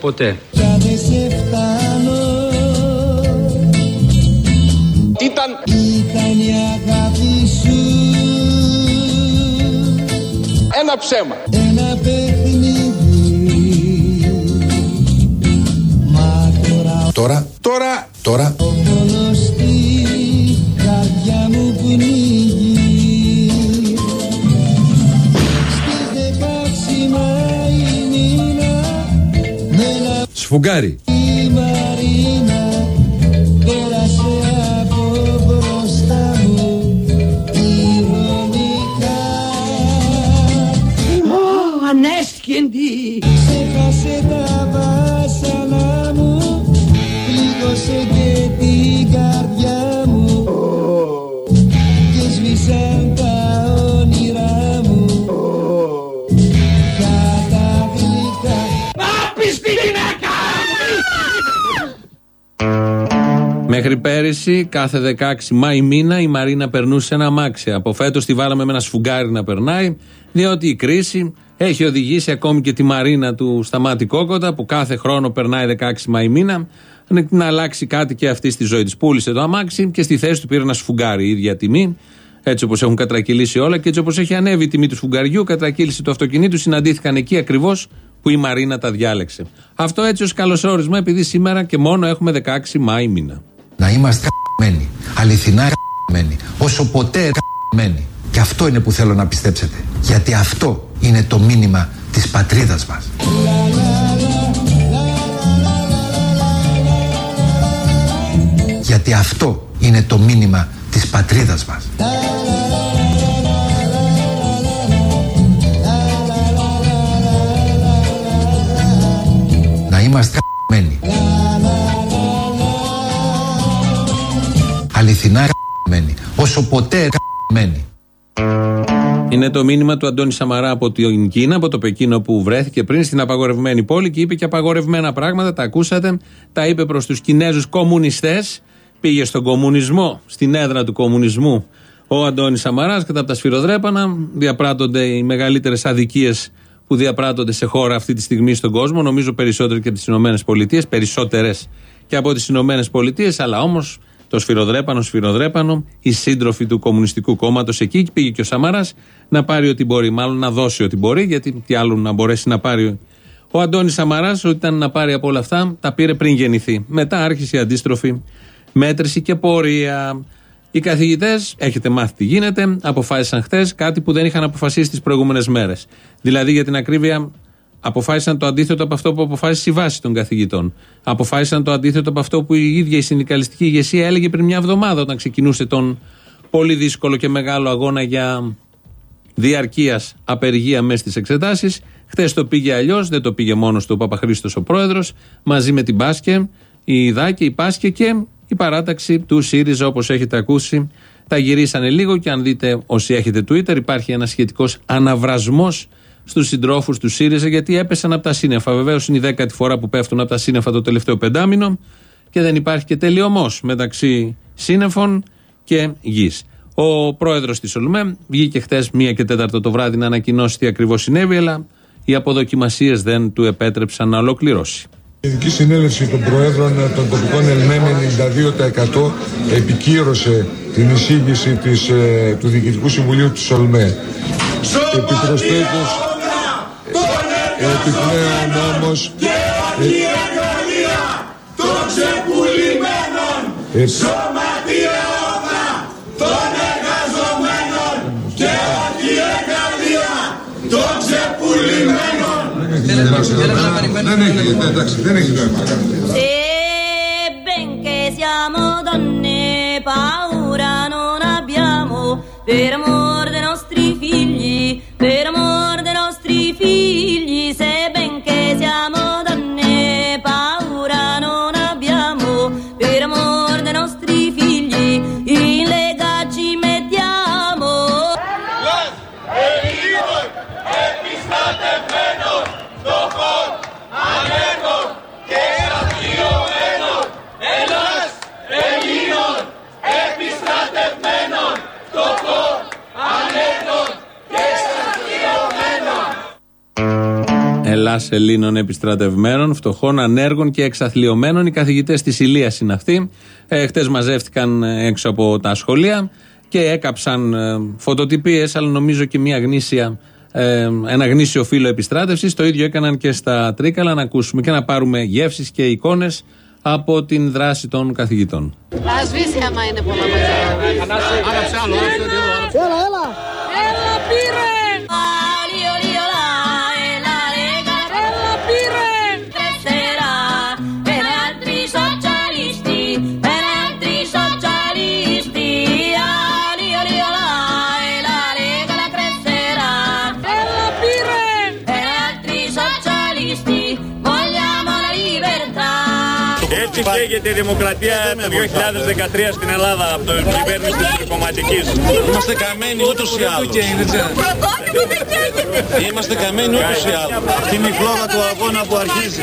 ποτέ. Κι αν δεν σε φτάνω. Ήταν. Ήταν η αγάπη σου. Ένα ψέμα. Σφουγγάρι. Πέρυσι, κάθε 16 Μάη μήνα, η Μαρίνα περνούσε ένα αμάξι. Από φέτος τη βάλαμε με ένα σφουγγάρι να περνάει, διότι η κρίση έχει οδηγήσει ακόμη και τη Μαρίνα του Σταμάτη Κόκοτα, που κάθε χρόνο περνάει 16 Μάη μήνα, να αλλάξει κάτι και αυτή στη ζωή της. Πούλησε το αμάξι και στη θέση του πήρε ένα σφουγγάρι, η ίδια τιμή. Έτσι όπως έχουν κατρακυλήσει όλα και έτσι όπως έχει ανέβει η τιμή του σφουγγαριού, κατρακύλησε το αυτοκινήτου, συναντήθηκαν εκεί ακριβώς που η Μαρίνα τα διάλεξε. Αυτό έτσι ως καλωσόρισμα, επειδή σήμερα και μόνο έχουμε 16 Μάη μήνα να είμαστε μένει. Αληθινά μένει. Όσο ποτέ μένει. Και αυτό είναι που θέλω να πιστέψετε. Γιατί αυτό είναι το μήνυμα της πατρίδας μας. Γιατί αυτό είναι το μήνυμα της πατρίδας μας. Όσο ποτέ μένει. Είναι το μήνυμα του Αντώνη Σαμαρά από την Κίνα, από το Πεκίνο που βρέθηκε πριν στην απαγορευμένη πόλη και είπε και απαγορευμένα πράγματα. Τα ακούσατε. Τα είπε προς τους Κινέζους κομμουνιστές. Πήγε στον κομμουνισμό, στην έδρα του κομμουνισμού ο Αντώνης Σαμαράς. Κατά από τα σφυροδρέπανα διαπράττονται οι μεγαλύτερες αδικίες που διαπράττονται σε χώρα αυτή τη στιγμή στον κόσμο. Νομίζω περισσότερο και από τις Ηνωμένες Πολιτείες, περισσότερες και από τις Ηνωμένες Πολιτείες, αλλά όμως το σφυροδρέπανο, σφυροδρέπανο, οι σύντροφοι του Κομμουνιστικού Κόμματος εκεί. Πήγε και ο Σαμαράς να πάρει ό,τι μπορεί, μάλλον να δώσει ό,τι μπορεί, γιατί τι άλλο να μπορέσει να πάρει. Ο Αντώνης Σαμαράς, ό,τι ήταν να πάρει από όλα αυτά, τα πήρε πριν γεννηθεί. Μετά άρχισε η αντίστροφη μέτρηση και πορεία. Οι καθηγητές, έχετε μάθει τι γίνεται, αποφάσισαν χθες κάτι που δεν είχαν αποφασίσει τις προηγούμενες μέρες. Δηλαδή, για την ακρίβεια, Αποφάσισαν το αντίθετο από αυτό που αποφάσισε η βάση των καθηγητών. Αποφάσισαν το αντίθετο από αυτό που η ίδια η συνδικαλιστική ηγεσία έλεγε πριν μια εβδομάδα όταν ξεκινούσε τον πολύ δύσκολο και μεγάλο αγώνα για διαρκείας απεργία μέσα στις εξετάσεις. Χθες το πήγε αλλιώς, δεν το πήγε μόνος του ο Παπαχρήστος ο πρόεδρος, μαζί με την Πάσκε, η Δάκη, η Πάσκε και η παράταξη του ΣΥΡΙΖΑ όπως έχετε ακούσει. Τα γυρίσανε λίγο και αν δείτε όσοι έχετε Twitter υπάρχει ένας σχετικός αναβρασμός στους συντρόφους του ΣΥΡΙΖΑ γιατί έπεσαν από τα σύννεφα. Βεβαίως είναι η δέκατη φορά που πέφτουν από τα σύννεφα το τελευταίο πεντάμινο και δεν υπάρχει και τελειωμός μεταξύ σύννεφων και γης. Ο πρόεδρος της ΟΛΜΕ βγήκε χθες μία και τέταρτο το βράδυ να ανακοινώσει τι ακριβώς συνέβη, αλλά οι αποδοκιμασίες δεν του επέτρεψαν να ολοκληρώσει. Η Ειδική Συνέλευση των Προέδρων των τοπικών ΕΛΜΕ με 92% επικύρωσε την εισήγηση της, ε, του Διοικητικού Συμβουλίου της ΟΛΜΕ. Επιπροσθέτως, Επιπλέον όμως και όχι η εργαλεία των ξεπουλημένων σωματιαιώνα των εργαζομένων και όχι η εργαλεία των ξεπουλημένων. Δεν έχει, εντάξει, δεν έχει νόημα. Sebbene siamo donne, paura non abbiamo per Ελλήνων επιστρατευμένων, φτωχών, ανέργων και εξαθλειωμένων. Οι καθηγητές της Ηλίας είναι αυτοί. Ε, Χτες μαζεύτηκαν έξω από τα σχολεία και έκαψαν ε, φωτοτυπίες, αλλά νομίζω και μια γνήσια, ε, ένα γνήσιο φύλλο επιστράτευσης. Το ίδιο έκαναν και στα Τρίκαλα. Να ακούσουμε και να πάρουμε γεύσεις και εικόνες από την δράση των καθηγητών. Α σβήσει άμα είναι πολλά μαζί. Έλα, έλα. Έλα Έτσι καίγεται η δημοκρατία το 2013 στην Ελλάδα από την κυβέρνηση της κομματικής. Είμαστε καμένοι ούτως ή άλλως. Είμαστε καμένοι ούτως ή άλλως. Είναι η φλόγα του αγώνα που αρχίζει.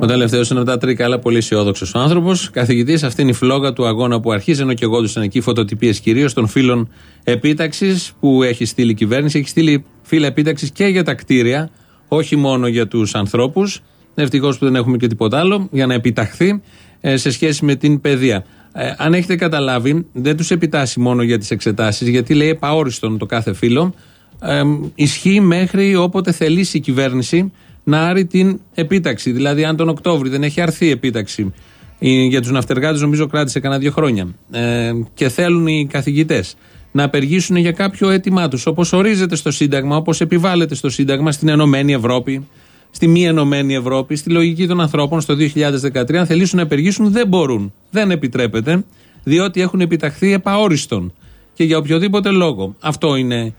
Ο τελευταίος είναι από τα τρίκα, αλλά πολύ αισιόδοξος άνθρωπος. Καθηγητής, αυτή είναι η φλόγα του αγώνα που αρχίζει. Ενώ και εγώ τους εκεί φωτοτυπίες κυρίως των φίλων επίταξης που έχει στείλει η κυβέρνηση. Έχει στείλει φύλλα επίταξης και για τα κτίρια, όχι μόνο για τους ανθρώπους. Ευτυχώς που δεν έχουμε και τίποτα άλλο για να επιταχθεί ε, σε σχέση με την παιδεία. Ε, αν έχετε καταλάβει, δεν τους επιτάσσει μόνο για τις εξετάσεις, γιατί λέει επαόριστον το κάθε φύλλο. Ε, ισχύει μέχρι όποτε θελήσει η κυβέρνηση να άρει την επίταξη. Δηλαδή, αν τον Οκτώβρη δεν έχει αρθεί η επίταξη ε, για τους ναυτεργάτες, νομίζω κράτησε κανένα δύο χρόνια. Ε, και θέλουν οι καθηγητές να απεργήσουν για κάποιο αίτημά τους, όπως ορίζεται στο Σύνταγμα, όπως επιβάλλεται στο Σύνταγμα στην Ενωμένη Ευρώπη, στη μη Ενωμένη Ευρώπη, στη λογική των ανθρώπων στο 2013, αν θελήσουν να απεργήσουν, δεν μπορούν. Δεν επιτρέπεται, διότι έχουν επιταχθεί επαόριστον και για οποιοδήποτε λόγο. Αυτό είναι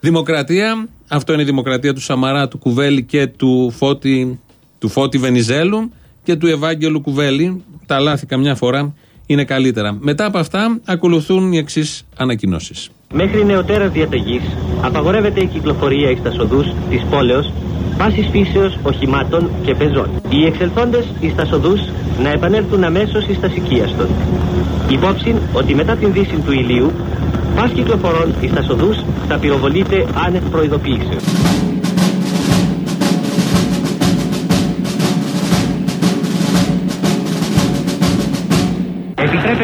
Δημοκρατία, αυτό είναι η δημοκρατία του Σαμαρά, του Κουβέλη και του Φώτη, του Φώτη Βενιζέλου και του Ευάγγελου Κουβέλη. Τα λάθη καμιά φορά είναι καλύτερα. Μετά από αυτά ακολουθούν οι εξής ανακοινώσεις. Μέχρι νεωτέρας διαταγής απαγορεύεται η κυκλοφορία εις τα οδούς της πόλεως πάσης φύσεως οχημάτων και πεζών. Οι εξελθόντες εις τα οδούς να επανέλθουν αμέσως εις τα σικίαστον. Υπόψη ότι μετά την δύση του ηλίου πας κυκλοφορών εις τα οδούς θα πυροβολείται άνευ προειδοποιήσεως.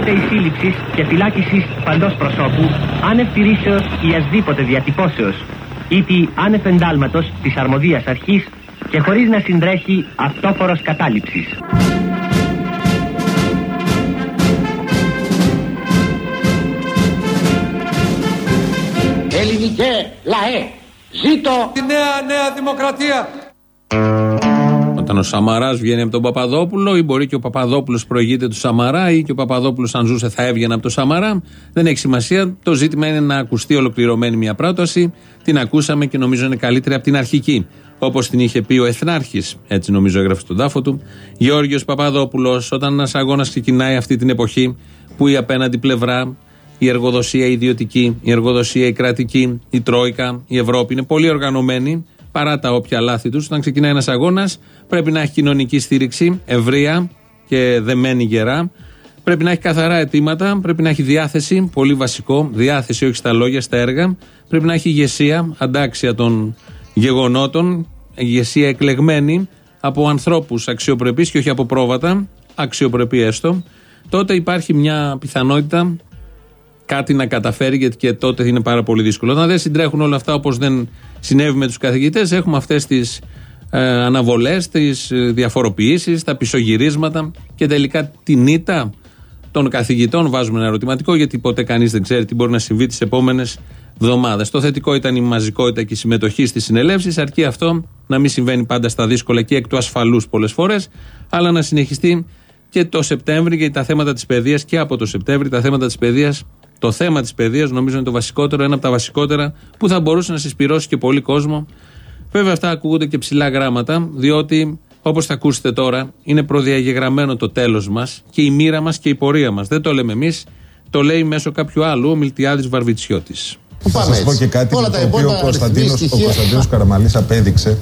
Επιτρέπεται η σύλληψη και φυλάκισης παντός προσώπου άνευ τηρήσεως ή ασδήποτε διατυπώσεως ήτι άνευ εντάλματος της αρμοδίας αρχής και χωρίς να συντρέχει αυτόφορος κατάληψης. Ελληνικέ λαέ. Ζήτω Η νέα νέα δημοκρατία. Όταν ο Σαμαράς βγαίνει από τον Παπαδόπουλο, ή μπορεί και ο Παπαδόπουλος προηγείται του Σαμαρά, ή και ο Παπαδόπουλος, αν ζούσε, θα έβγαινε από τον Σαμαρά. Δεν έχει σημασία. Το ζήτημα είναι να ακουστεί ολοκληρωμένη μια πρόταση. Την ακούσαμε και νομίζω είναι καλύτερη από την αρχική. Όπως την είχε πει ο Εθνάρχης, έτσι νομίζω έγραφε στον τάφο του. Γιώργιο Παπαδόπουλος, όταν ένας αγώνας ξεκινάει αυτή την εποχή που η απέναντι πλευρά, η εργοδοσία η ιδιωτική, η εργοδοσία η κρατική, η Τρόικα, η Ευρώπη είναι πολύ οργανωμένη παρά τα όποια λάθη τους. Όταν ξεκινάει ένας αγώνας, πρέπει να έχει κοινωνική στήριξη, ευρεία και δεμένη γερά. Πρέπει να έχει καθαρά αιτήματα, πρέπει να έχει διάθεση, πολύ βασικό, διάθεση όχι στα λόγια, στα έργα. Πρέπει να έχει ηγεσία, αντάξια των γεγονότων, ηγεσία εκλεγμένη από ανθρώπους αξιοπρεπείς και όχι από πρόβατα, αξιοπρεπή έστω. Τότε υπάρχει μια πιθανότητα κάτι να καταφέρει, γιατί και τότε είναι πάρα πολύ δύσκολο. Όταν δεν συντρέχουν όλα αυτά όπως δεν συνέβη με τους καθηγητές, έχουμε αυτές τις ε, αναβολές, τις διαφοροποιήσεις, τα πισωγυρίσματα και τελικά την ήττα των καθηγητών. Βάζουμε ένα ερωτηματικό, γιατί ποτέ κανείς δεν ξέρει τι μπορεί να συμβεί τις επόμενες εβδομάδες. Το θετικό ήταν η μαζικότητα και η συμμετοχή στις συνελεύσεις, αρκεί αυτό να μην συμβαίνει πάντα στα δύσκολα και εκ του ασφαλούς πολλές φορές, αλλά να συνεχιστεί και το Σεπτέμβρη, γιατί τα θέματα της παιδείας και από το Σεπτέμβρη, τα θέματα της παιδείας το θέμα της παιδείας νομίζω είναι το βασικότερο, ένα από τα βασικότερα που θα μπορούσε να συσπηρώσει και πολύ κόσμο. Βέβαια, αυτά ακούγονται και ψηλά γράμματα, διότι όπως θα ακούσετε τώρα, είναι προδιαγεγραμμένο το τέλος μας και η μοίρα μας και η πορεία μας. Δεν το λέμε εμείς, το λέει μέσω κάποιου άλλου ο Μιλτιάδης Βαρβιτσιώτης. Θα σας πω και κάτι Όλα με τα το οποίο υπόλοιπα ο Κωνσταντίνος, ο στοιχεία. Κωνσταντίνος Καραμαλής απέδειξε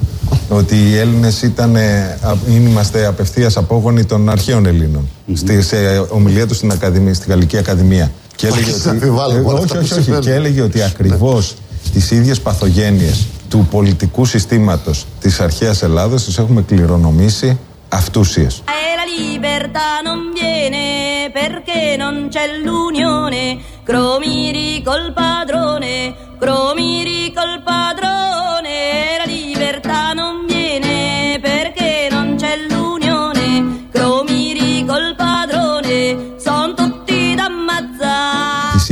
ότι οι Έλληνες ήταν, ε, α- είμαστε απευθείας απόγονοι των αρχαίων Ελλήνων. Στη σε ομιλία του στην, Ακαδημία, στη Γαλλική Ακαδημία. Και έλεγε Άρχισε ότι, να αμφιβάλλω ε, όλα όχι, αυτά που όχι, όχι, συμβαίνουν. και έλεγε ότι ακριβώς τις ίδιες παθογένειες του πολιτικού συστήματος της αρχαίας Ελλάδος τις έχουμε κληρονομήσει αυτούσιες. E la libertà non viene perché non c'è l'unione. Cromiri col padrone, cromiri col padrone.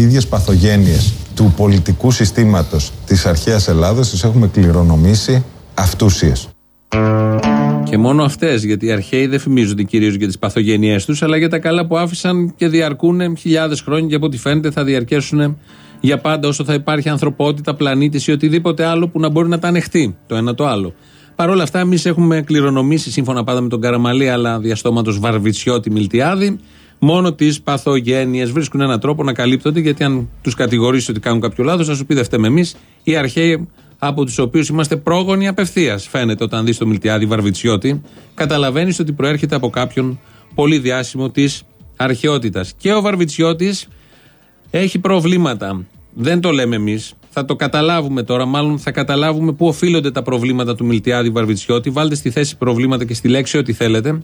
Ίδιες παθογένειες του πολιτικού συστήματος της αρχαίας Ελλάδος τις έχουμε κληρονομήσει αυτούσιες. Και μόνο αυτές, γιατί οι αρχαίοι δεν φημίζονται κυρίως για τις παθογένειές τους, αλλά για τα καλά που άφησαν και διαρκούν χιλιάδες χρόνια και από ό,τι φαίνεται θα διαρκέσουν για πάντα όσο θα υπάρχει ανθρωπότητα, πλανήτης ή οτιδήποτε άλλο που να μπορεί να τα ανεχτεί το ένα το άλλο. Παρ' όλα αυτά, εμείς έχουμε κληρονομήσει, σύμφωνα πάντα με τον Καραμαλή, αλλά διαστόματος Βαρβιτσιώτη Μιλτιάδη, μόνο τις παθογένειες. Βρίσκουν έναν τρόπο να καλύπτονται, γιατί αν τους κατηγορήσεις ότι κάνουν κάποιο λάθος, θα σου πει δεν φταίμε εμείς, οι αρχαίοι από τους οποίους είμαστε πρόγονοι απευθείας. Φαίνεται όταν δεις το Μιλτιάδη Βαρβιτσιώτη, καταλαβαίνεις ότι προέρχεται από κάποιον πολύ διάσημο της αρχαιότητας. Και ο Βαρβιτσιώτης έχει προβλήματα. Δεν το λέμε εμείς. Θα το καταλάβουμε τώρα. Μάλλον θα καταλάβουμε πού οφείλονται τα προβλήματα του Μιλτιάδη Βαρβιτσιώτη. Βάλτε στη θέση προβλήματα και στη λέξη ό,τι θέλετε.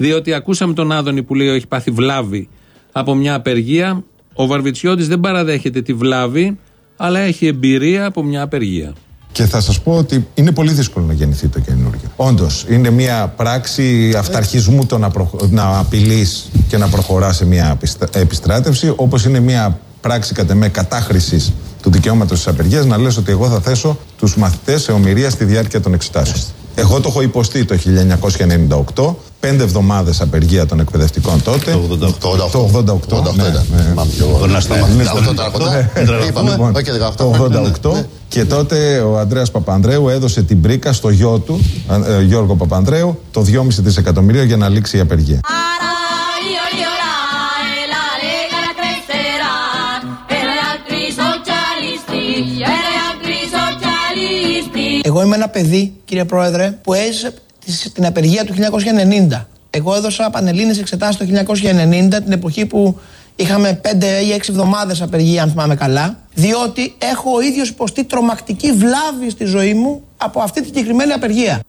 Διότι ακούσαμε τον Άδωνη που λέει ότι έχει πάθει βλάβη από μια απεργία. Ο Βαρβιτσιώτης δεν παραδέχεται τη βλάβη, αλλά έχει εμπειρία από μια απεργία. Και θα σας πω ότι είναι πολύ δύσκολο να γεννηθεί το καινούργιο. Όντως, είναι μια πράξη αυταρχισμού το να, προχω... να απειλείς και να προχωράς σε μια επιστρα- επιστράτευση, όπως είναι μια πράξη κατά με κατάχρησης του δικαιώματος της απεργίας, να λες ότι εγώ θα θέσω τους μαθητές σε ομοιρία στη διάρκεια των εξετάσεων. Εγώ το έχω υποστεί το 1998, πέντε εβδομάδες απεργία των εκπαιδευτικών τότε. Το 88. Το 88. ναι, ναι. Μπορεί να σταματήσει. Ναι, Αυτό το 88. ναι. Είπαμε, Λοιπόν, όχι 18. Το 88 και τότε ο Ανδρέας Παπανδρέου έδωσε την πρίκα στο γιο του, ε, Γιώργο Παπανδρέου, το 2,5 δισεκατομμύριο για να λήξει η απεργία. Εγώ είμαι ένα παιδί, κύριε Πρόεδρε, που έζησε τις- την απεργία του 1990. Εγώ έδωσα πανελλήνες εξετάσεις το 1990, την εποχή που είχαμε 5 ή 6 εβδομάδες απεργία, αν θυμάμαι καλά, διότι έχω ο ίδιος υποστεί τρομακτική βλάβη στη ζωή μου από αυτή τη συγκεκριμένη απεργία.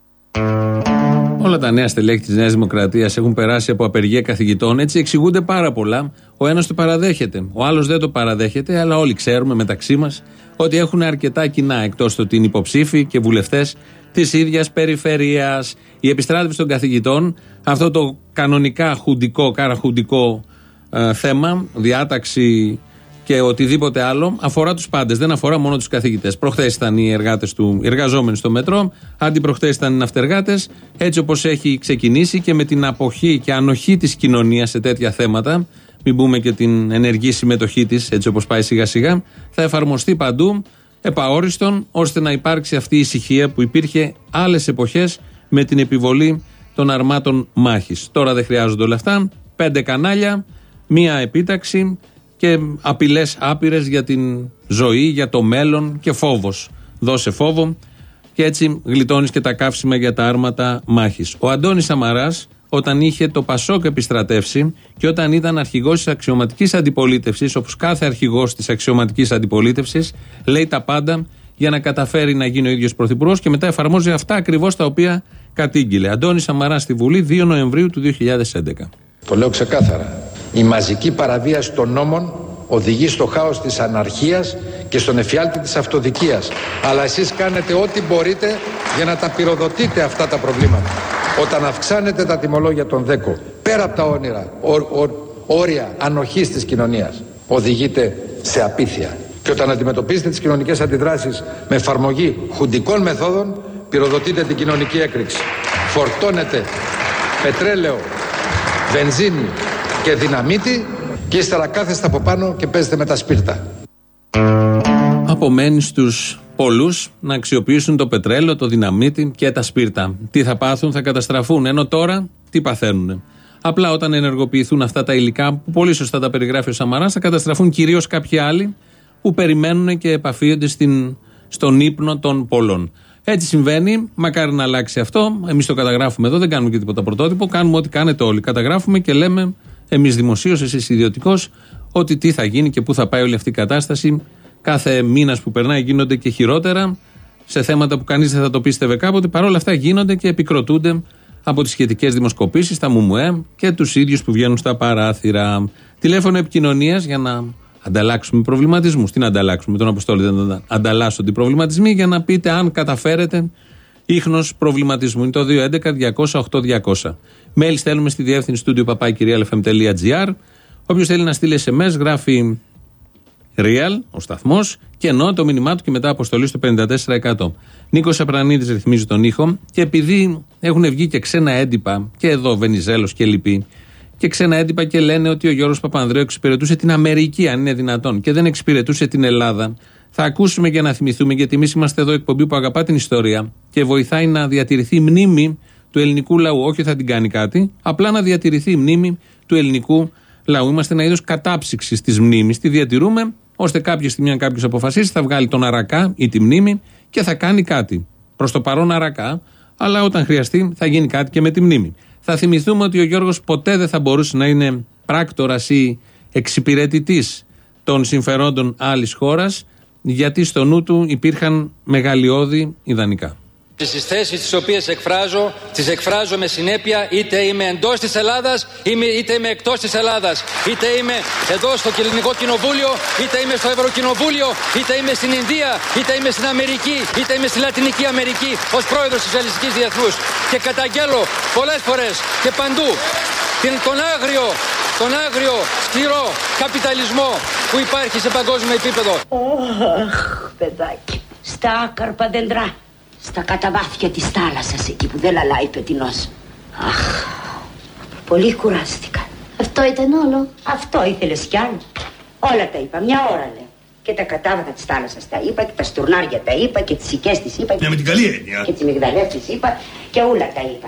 Όλα τα νέα στελέχη της Νέας Δημοκρατίας έχουν περάσει από απεργία καθηγητών. Έτσι εξηγούνται πάρα πολλά. Ο ένας το παραδέχεται. Ο άλλος δεν το παραδέχεται, αλλά όλοι ξέρουμε μεταξύ μας ότι έχουν αρκετά κοινά εκτός το ότι είναι υποψήφοι και βουλευτές της ίδιας περιφερεια. Η επιστράτευση των καθηγητών, αυτό το κανονικά χουντικό, καραχουντικό ε, θέμα, διάταξη και οτιδήποτε άλλο αφορά τους πάντες. Δεν αφορά μόνο τους καθηγητές. Προχθές ήταν οι εργάτες του, οι εργαζόμενοι στο μετρό, αντιπροχθέ ήταν οι ναυτεργάτες. Έτσι όπως έχει ξεκινήσει και με την αποχή και ανοχή της κοινωνίας σε τέτοια θέματα, μην πούμε και την ενεργή συμμετοχή της, έτσι όπως πάει σιγά σιγά, θα εφαρμοστεί παντού επαόριστον, ώστε να υπάρξει αυτή η ησυχία που υπήρχε άλλες εποχές με την επιβολή των αρμάτων μάχης. Τώρα δεν χρειάζονται όλα αυτά. Πέντε κανάλια, μία επίταξη και απειλές άπειρες για την ζωή, για το μέλλον και φόβος. Δώσε φόβο και έτσι γλιτώνεις και τα καύσιμα για τα άρματα μάχης. Ο Αντώνης Σαμαράς, όταν είχε το Πασόκ επιστρατεύσει και όταν ήταν αρχηγός της αξιωματικής αντιπολίτευσης, όπως κάθε αρχηγός της αξιωματικής αντιπολίτευσης, λέει τα πάντα για να καταφέρει να γίνει ο ίδιος πρωθυπουργός και μετά εφαρμόζει αυτά ακριβώς τα οποία κατήγγειλε. Αντώνης Σαμαρά στη Βουλή 2 Νοεμβρίου του 2011. Το λέω ξεκάθαρα. Η μαζική παραβίαση των νόμων οδηγεί στο χάος της αναρχίας και στον εφιάλτη της αυτοδικίας. Αλλά εσείς κάνετε ό,τι μπορείτε για να τα πυροδοτείτε αυτά τα προβλήματα. Όταν αυξάνετε τα τιμολόγια των ΔΕΚΟ, πέρα από τα όνειρα, ο- ο- όρια ανοχής της κοινωνίας, οδηγείτε σε απίθεια. Και όταν αντιμετωπίζετε τις κοινωνικές αντιδράσεις με εφαρμογή χουντικών μεθόδων, πυροδοτείτε την κοινωνική έκρηξη. Φορτώνετε πετρέλαιο, βενζίνη και δυναμίτη και ύστερα κάθεστε από πάνω και παίζετε με τα σπίρτα. Απομένεις στους πολλούς να αξιοποιήσουν το πετρέλαιο, το δυναμίτι και τα σπίρτα. Τι θα πάθουν, θα καταστραφούν. Ενώ τώρα τι παθαίνουν. Απλά όταν ενεργοποιηθούν αυτά τα υλικά, που πολύ σωστά τα περιγράφει ο Σαμαράς, θα καταστραφούν κυρίως κάποιοι άλλοι που περιμένουν και επαφίονται στην, στον ύπνο των πολλών. Έτσι συμβαίνει. Μακάρι να αλλάξει αυτό. Εμείς το καταγράφουμε εδώ, δεν κάνουμε και τίποτα πρωτότυπο. Κάνουμε ό,τι κάνετε όλοι. Καταγράφουμε και λέμε εμείς δημοσίως, εσείς ιδιωτικώς, ότι τι θα γίνει και πού θα πάει όλη αυτή η κατάσταση. Κάθε μήνας που περνάει γίνονται και χειρότερα. σε θέματα που κανείς δεν θα το πίστευε κάποτε. Παρόλα αυτά γίνονται και επικροτούνται από τις σχετικές δημοσκοπήσεις, τα ΜΟΜΟΕ και τους ίδιους που βγαίνουν στα παράθυρα. Τηλέφωνο επικοινωνίας για να ανταλλάξουμε προβληματισμούς. Τι να ανταλλάξουμε, τον Αποστόλη δεν ανταλλάσσονται οι προβληματισμοί για να πείτε αν καταφέρετε ίχνος προβληματισμού. Είναι το 211-200-8200. Μέλη στέλνουμε στη διεύθυνση του papakirialfm.gr. Όποιος θέλει να στείλει SMS, γράφει Real, ο σταθμός, και ενώ το μήνυμά του και μετά αποστολή στο 54%. Νίκος Απρανίδης ρυθμίζει τον ήχο και επειδή έχουν βγει και ξένα έντυπα, και εδώ Βενιζέλος και λοιποί, και ξένα έντυπα και λένε ότι ο Γιώργος Παπανδρέου εξυπηρετούσε την Αμερική, αν είναι δυνατόν, και δεν εξυπηρετούσε την Ελλάδα. Θα ακούσουμε και να θυμηθούμε, γιατί εμείς είμαστε εδώ εκπομπή που αγαπά την ιστορία και βοηθάει να διατηρηθεί η μνήμη του ελληνικού λαού. Όχι θα την κάνει κάτι, απλά να διατηρηθεί η μνήμη του ελληνικού λαού. Είμαστε ένα είδος κατάψυξης της μνήμης. Τη διατηρούμε, ώστε κάποια στιγμή, αν κάποιος αποφασίσει, θα βγάλει τον αρακά ή τη μνήμη και θα κάνει κάτι. Προς το παρόν αρακά, αλλά όταν χρειαστεί θα γίνει κάτι και με τη μνήμη. Θα θυμηθούμε ότι ο Γιώργος ποτέ δεν θα μπορούσε να είναι πράκτορας ή εξυπηρετητής των συμφερόντων άλλης χώρας, γιατί στο νου του υπήρχαν μεγαλειώδη ιδανικά. Τις θέσεις τις οποίες εκφράζω, τις εκφράζω με συνέπεια είτε είμαι εντός της Ελλάδας είτε είμαι εκτός της Ελλάδας. Είτε είμαι εδώ στο Ελληνικό Κοινοβούλιο, είτε είμαι στο Ευρωκοινοβούλιο, είτε είμαι στην Ινδία, είτε είμαι στην Αμερική, είτε είμαι στη Λατινική Αμερική ως πρόεδρος της Ελληνικής Διεθνούς. Και καταγγέλω πολλές φορές και παντού την, τον άγριο, τον άγριο σκληρό καπιταλισμό που υπάρχει σε παγκόσμιο επίπεδο. Αχ, παιδάκι, στα άκαρπα δέντρα στα καταβάθια της θάλασσας εκεί που δεν λαλάει πετεινός. Αχ, πολύ κουράστηκα. Αυτό ήταν όλο. Αυτό ήθελες κι άλλο. Όλα τα είπα, μια ώρα λέω. Και τα κατάβαθα της θάλασσας τα είπα και τα στουρνάρια τα είπα και τις οικές τις είπα. Ναι, με την καλή έννοια. Και τις μυγδαλές τις είπα και όλα τα είπα.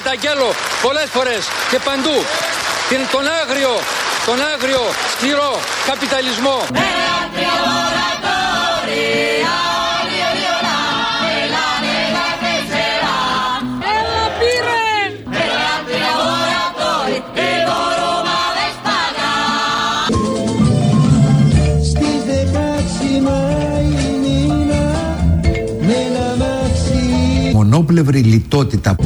Και καταγγέλω πολλές φορές και παντού. Την, τον άγριο τον άγριο, σκληρό καπιταλισμό. Μονόπλευρη λιτότητα.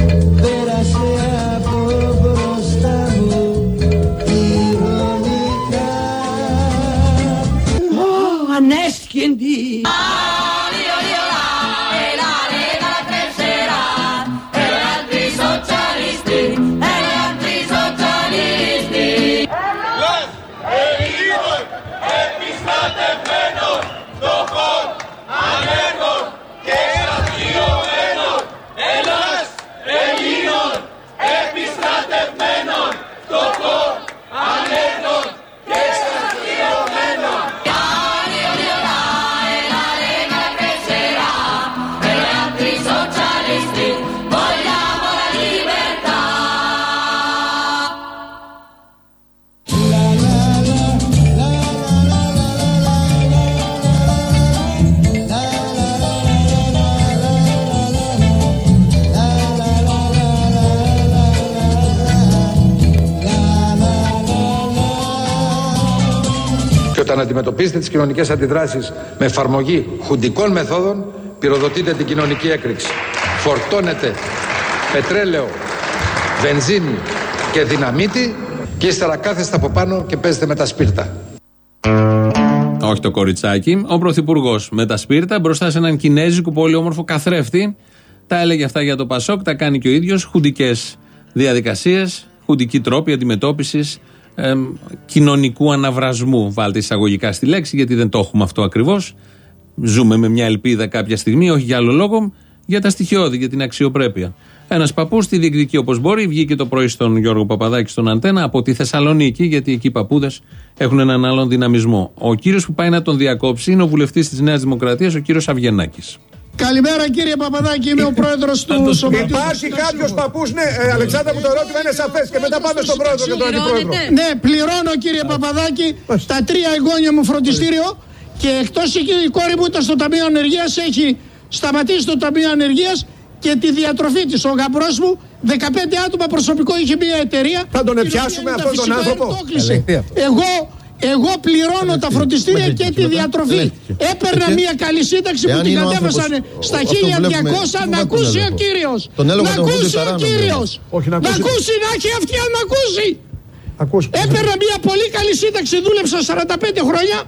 Όταν αντιμετωπίζετε τις κοινωνικές αντιδράσεις με εφαρμογή χουντικών μεθόδων, πυροδοτείτε την κοινωνική έκρηξη. Φορτώνετε πετρέλαιο, βενζίνη και δυναμίτη και ύστερα κάθεστε από πάνω και παίζετε με τα σπίρτα. Όχι το κοριτσάκι. Ο Πρωθυπουργός με τα σπίρτα μπροστά σε έναν κινέζικο πολύ όμορφο καθρέφτη. Τα έλεγε αυτά για το Πασόκ, τα κάνει και ο ίδιος. Χουντικές διαδικασίες, χουντική τρόπη αντιμετώπισης κοινωνικού αναβρασμού. Βάλτε εισαγωγικά στη λέξη, γιατί δεν το έχουμε αυτό ακριβώς. Ζούμε με μια ελπίδα κάποια στιγμή, όχι για άλλο λόγο, για τα στοιχειώδη, για την αξιοπρέπεια. Ένας παππούς τη διεκδικεί όπως μπορεί. Βγήκε το πρωί στον Γιώργο Παπαδάκη στον Αντένα από τη Θεσσαλονίκη, γιατί εκεί οι παππούδες έχουν έναν άλλον δυναμισμό. Ο κύριος που πάει να τον διακόψει είναι ο βουλευτής της Νέας Δημοκρατίας, ο κύριος Αυγενάκης. Καλημέρα κύριε Παπαδάκη, είμαι ο πρόεδρος του Σωματείου. Υπάρχει κάποιος παππούς, ναι, ε, Αλεξάνδρα, που το ερώτημα είναι σαφές και μετά πάμε στον πρόεδρο και τον αντιπρόεδρο. Ναι, πληρώνω κύριε Παπαδάκη τα τρία εγγόνια μου φροντιστήριο και εκτός η κόρη μου ήταν στο Ταμείο Ανεργίας έχει σταματήσει το Ταμείο Ανεργίας και τη διατροφή της. Ο γαμπρός μου 15 άτομα προσωπικό είχε μια εταιρεία. Θα τον την επιάσουμε οποία αυτόν τον φυσικά άνθρωπο; το έκλεισε. Ελεγχθεί αυτό. Εγώ, εγώ πληρώνω τα φροντιστήρια και τη διατροφή. Έπαιρνα Και- μια καλή σύνταξη που Εάν την είναι ο κατέβασαν άνθρωπος, στα αυτό βλέπουμε, 1200 πού να να τον ακούσει ο έλεγχο. κύριος. Τον έλεγχο Να τον βρίσκει ακούσει ο παράνομο. κύριος. Όχι, να Να ακούσει. ακούσει, να έχει αυτιά να ακούσει. Ακούς. Έπαιρνα μια πολύ καλή σύνταξη, δούλεψα 45 χρόνια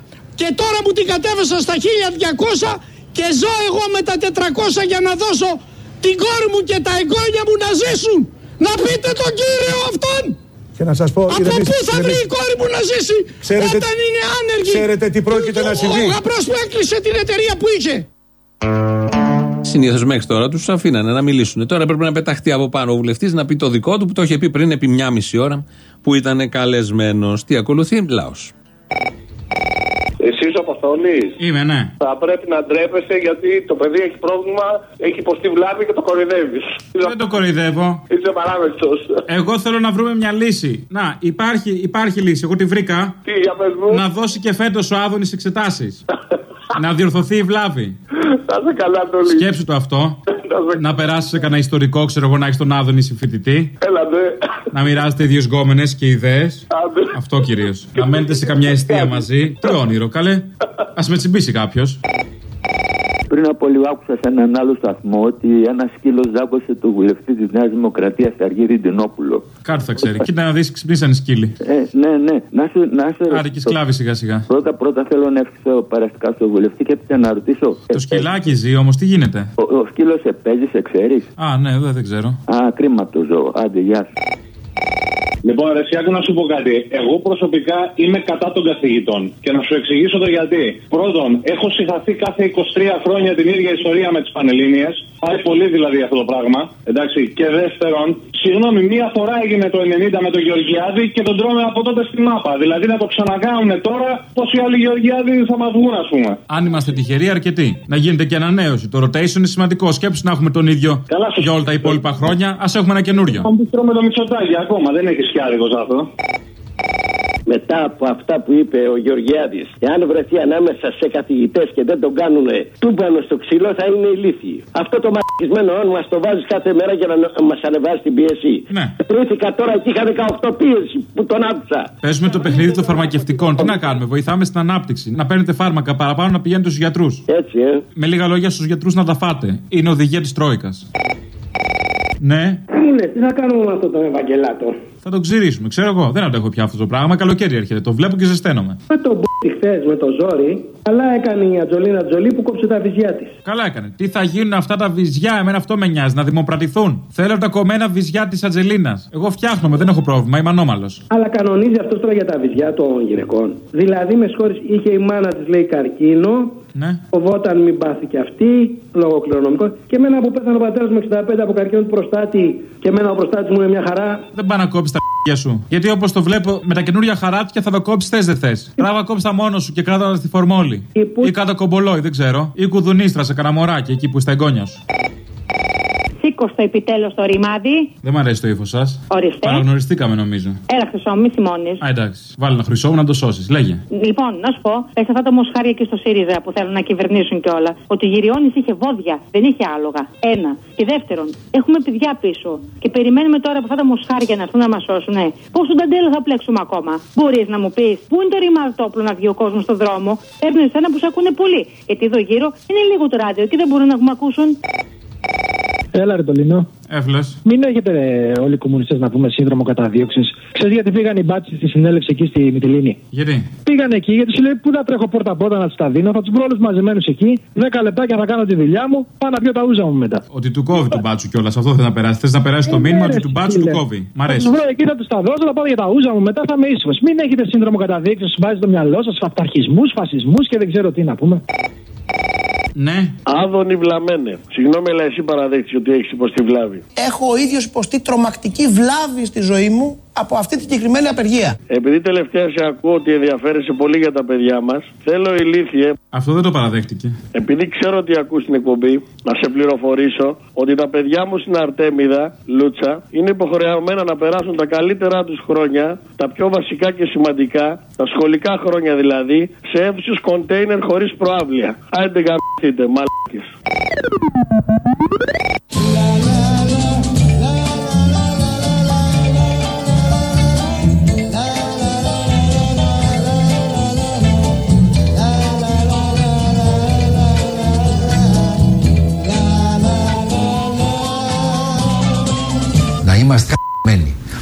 και τώρα μου την κατέβασα στα 1200 και ζω εγώ με τα 400 για να δώσω την κόρη μου και τα εγγόνια μου να ζήσουν. Να πείτε τον κύριο αυτόν. Και να σας πω, Από ηρεμήστε, πού θα βρει η ηρεμήστε. κόρη μου να ζήσει Ξέρετε- όταν είναι άνεργη; ξέρετε τι πρόκειται να συμβεί. Ο γαμπρός που έκλεισε την εταιρεία που είχε. Συνήθως μέχρι τώρα τους αφήνανε να μιλήσουν. Τώρα πρέπει να πεταχτεί από πάνω ο βουλευτής να πει το δικό του που το είχε πει πριν επί μια μισή ώρα που ήταν καλεσμένος. Τι ακολουθεί, λαός. Εσύ ο Αποστολή. Είμαι, ναι. Θα πρέπει να ντρέπεσαι γιατί το παιδί έχει πρόβλημα, έχει υποστεί βλάβη και το κοροϊδεύεις. Δεν το κοροϊδεύω. Είσαι παράμετρο. Εγώ θέλω να βρούμε μια λύση. Να, υπάρχει, υπάρχει λύση. Εγώ τη βρήκα. Τι, για πες μου. Να δώσει και φέτος ο Άδωνης εξετάσεις. να διορθωθεί η βλάβη. Θα είσαι καλά, Τολί. Σκέψου το αυτό. να περάσεις σε κανένα ιστορικό, ξέρω εγώ, να έχεις τον Άδωνη συμφοιτητή. Έλα, ναι. να μοιράζετε ίδιε γκόμενες και ιδέες. Άντε. Αυτό κυρίως. να μένετε σε καμιά αιστεία μαζί. Τι όνειρο, καλέ. Α με τσιμπήσει κάποιος. Πριν από λίγο άκουσα σε έναν άλλο σταθμό ότι ένας σκύλος δάκωσε το βουλευτή της Νέας Δημοκρατίας, Αργύρι Ντινόπουλο. Κάτι θα ξέρει. Κοίτα να δεις, ξυπνήσαν οι σκύλοι. Ε, ναι, ναι. Να σε, να σε Άρη και σκλάβη σιγά σιγά. Πρώτα, πρώτα θέλω να ευχηθώ παραστικά στο βουλευτή και έπειτα να ρωτήσω. Το σκυλάκι ζει όμως, τι γίνεται; Ο, ο σκύλος σε παίζει, σε ξέρεις; Α, ναι, δεν, δεν ξέρω. Α, κρίμα το ζώο. Άντε, γεια σου. Λοιπόν, ρε, Σιάκο, να σου πω κάτι. Εγώ προσωπικά είμαι κατά των καθηγητών. Και να σου εξηγήσω το γιατί. Πρώτον, έχω συγχαθεί κάθε 23 χρόνια την ίδια ιστορία με τις Πανελλήνιες. Πάει πολύ δηλαδή αυτό το πράγμα. Εντάξει. Και δεύτερον, συγγνώμη, μία φορά έγινε το 90 με τον Γεωργιάδη και τον τρώμε από τότε στη μάπα. Δηλαδή να το ξανακάνουν τώρα, πόσοι άλλοι Γεωργιάδη θα μας βγουν, ας πούμε. Αν είμαστε τυχεροί, αρκετοί. Να γίνεται και ανανέωση. Το rotation είναι σημαντικό. Σκέψου να έχουμε τον ίδιο για όλα τα υπόλοιπα χρόνια. Α έχουμε ένα καινούριο. Αν τρώμε το μισοτάκι ακόμα, δεν έχεις σκιάρικο αυτό. Μετά από αυτά που είπε ο Γεωργιάδης εάν βρεθεί ανάμεσα σε καθηγητές και δεν τον κάνουν τούμπανο στο ξύλο θα είναι ηλίθιοι. Αυτό το μαρκισμένο όν μας το βάζεις κάθε μέρα για να μας ανεβάσει την πίεση. Ναι. Κρούθηκα τώρα και είχα 18 πίεση που τον άκουσα. Παίζουμε το παιχνίδι των φαρμακευτικών. Τι να κάνουμε, βοηθάμε στην ανάπτυξη. Να παίρνετε φάρμακα παραπάνω να πηγαίνετε στους γιατρούς. Έτσι, ε. Με λίγα λόγια στους γιατρούς να τα φάτε. Είναι οδηγία της Τρόικας. Ναι, Τι μου λες, τι θα κάνουμε με αυτό το Ευαγγελάτο; Θα τον ξυρίσουμε. Ξέρω εγώ, δεν αντέχω πια αυτό το πράγμα. Καλοκαίρι έρχεται. Το βλέπω και ζεσταίνομαι. Με τον μπ***η χθες με το ζόρι, αλλά έκανε η Ατζολίνα Τζολί που κόψε τα βυζιά της. Καλά έκανε. Τι θα γίνουν αυτά τα βυζιά, εμένα αυτό με νοιάζει, να δημοπρατηθούν. Θέλω τα κομμένα βυζιά της Ατζελίνας. Εγώ φτιάχνομαι, δεν έχω πρόβλημα, είμαι ανώμαλος. Αλλά κανονίζει αυτός τώρα για τα βυζιά των γυναικών. Δηλαδή, με συγχωρείς, είχε η μάνα της λέει καρκίνο, Ναι. φοβόταν μην πάθει και αυτή, λόγω κληρονομικών. Και εμένα που πέθανε ο πατέρας μου 65 από καρκίνο του προστάτη και εμένα ο προστάτης μου είναι μια χαρά. Δεν πάει να κόψεις τα π***για σου. Γιατί όπως το βλέπω με τα καινούρια χαράτσια θα τα κόψεις θες δεν θες. Τράβα κόψει τα μόνος σου και κράτα τα στη φορμόλη. Ή κάτω κομπολόι, δεν ξέρω. Ή κουδουνίστρα σε καναμοράκι εκεί που στα εγγόνια σου. Σήκω στο επιτέλους το ρημάδι. Δεν μ' αρέσει το ύφος σας. Ορίστε. Παραγνωριστήκαμε νομίζω. Έλα, χρυσό, μη θυμώνει. Α, εντάξει. Βάλει ένα χρυσό μου να το σώσεις. Λέγε. Λοιπόν, να σου πω, πες αυτά τα μοσχάρια εκεί στο ΣΥΡΙΖΑ που θέλουν να κυβερνήσουν και όλα, ότι ο Γυριώνη είχε βόδια, δεν είχε άλογα. Ένα. Και δεύτερον, έχουμε παιδιά πίσω και περιμένουμε τώρα από αυτά τα μοσχάρια να έρθουν να μας σώσουν. Ναι. Πόσο ταντέλο θα πλέξουμε ακόμα; Μπορείς να μου πεις, Πού είναι το ρημαδόπλο να βγει ο κόσμος στον δρόμο; Παίρνει ένα που σε ακούνε πολύ. Γιατί εδώ γύρω είναι λίγο το ράδιο και δεν μπορούν να μου ακούσουν. Έλα, ρε Τολίνο. Έβλε. Μην έχετε ε, όλοι οι κομμουνιστές να πούμε σύνδρομο καταδίωξης. Ξέρεις γιατί πήγαν οι μπάτσες στη συνέλευση εκεί στη Μυτιλίνη; Γιατί; Πήγαν εκεί γιατί σου λέει πού να τρέχω πόρτα-πόρτα να τους τα δίνω. Θα τους βρω όλους μαζεμένους εκεί. 10 λεπτάκια θα κάνω τη δουλειά μου. Πάω να πιω τα ούζα μου μετά. Ότι του κόβει του μπάτσου κιόλας. Αυτό θες να περάσει. Θες να περάσει το Ε, μήνυμα ναι, ότι ρε, του μπάτσου του φίλε. κόβει. Μ' Θα αρέσει. τους βρω εκεί, θα τους τα δώσω, θα πάω για τα ούζα μου μετά, θα είμαι ήσυχος. Μην έχετε σύνδρομο καταδίωξης, σου βάζει το μυαλό σας, αυταρχισμού, φασισμούς και δεν ξέρω τι να πούμε. Ναι. Άδωνη βλαμένε. Συγγνώμη, αλλά εσύ παραδέχτηκε ότι έχεις υποστεί βλάβη. Έχω ο ίδιος υποστεί τρομακτική βλάβη στη ζωή μου από αυτή τη συγκεκριμένη απεργία. Επειδή τελευταία σε ακούω ότι ενδιαφέρεσαι πολύ για τα παιδιά μας, θέλω ηλίθιε, Αυτό δεν το παραδέχτηκε. επειδή ξέρω ότι ακούς την εκπομπή, να σε πληροφορήσω ότι τα παιδιά μου στην Αρτέμιδα, Λούτσα, είναι υποχρεωμένα να περάσουν τα καλύτερά τους χρόνια, τα πιο βασικά και σημαντικά, τα σχολικά χρόνια δηλαδή, σε αίθουσε κοντέινερ χωρίς προάβλια. Άντε γαμπτείτε, μαλάκες.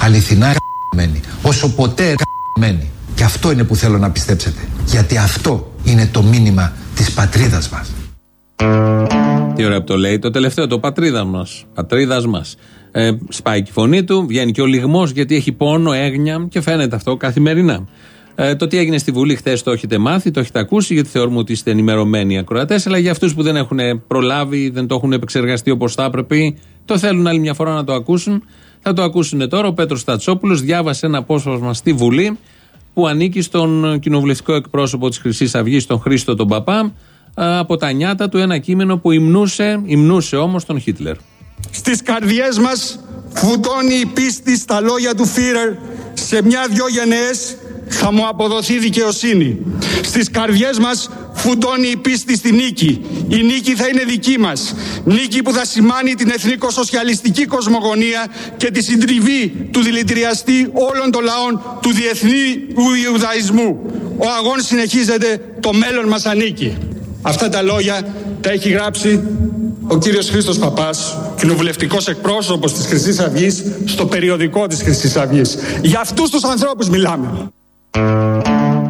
Αληθινά μένει. Όσο ποτέ μένει. Και αυτό είναι που θέλω να πιστέψετε. Γιατί αυτό είναι το μήνυμα της πατρίδας μας. Τι ωραία που το λέει. Το τελευταίο, το πατρίδα μας. Πατρίδας μας. Ε, σπάει και η φωνή του, βγαίνει και ο λιγμός γιατί έχει πόνο, έγνοια και φαίνεται αυτό καθημερινά. Ε, το τι έγινε στη Βουλή χθες το έχετε μάθει, το έχετε ακούσει, γιατί θεωρούμε ότι είστε ενημερωμένοι ακροατές. Αλλά για αυτούς που δεν έχουν προλάβει, δεν το έχουν επεξεργαστεί όπως θα έπρεπε, το θέλουν άλλη μια φορά να το ακούσουν, θα το ακούσουν τώρα. Ο Πέτρος Στατσόπουλος διάβασε ένα απόσπασμα στη Βουλή που ανήκει στον κοινοβουλευτικό εκπρόσωπο της Χρυσής Αυγής, τον Χρήστο τον Παπά, από τα νιάτα του ένα κείμενο που υμνούσε, υμνούσε όμως τον Χίτλερ. Στις καρδιές μας φουτώνει η πίστη στα λόγια του Φίρερ σε μια-δυο γενναίες θα μου αποδοθεί δικαιοσύνη. Στις καρδιές μας φουντώνει η πίστη στη νίκη. Η νίκη θα είναι δική μας. Νίκη που θα σημάνει την εθνικοσοσιαλιστική κοσμογονία και τη συντριβή του δηλητηριαστή όλων των λαών του διεθνή Ιουδαϊσμού. Ο αγών συνεχίζεται, το μέλλον μας ανήκει. Αυτά τα λόγια τα έχει γράψει ο κύριος Χρήστος Παπάς, κοινοβουλευτικός εκπρόσωπος της Χρυσής Αυγής, στο περιοδικό της Χρυσής Αυγής. Για αυτούς τους ανθρώπους μιλάμε.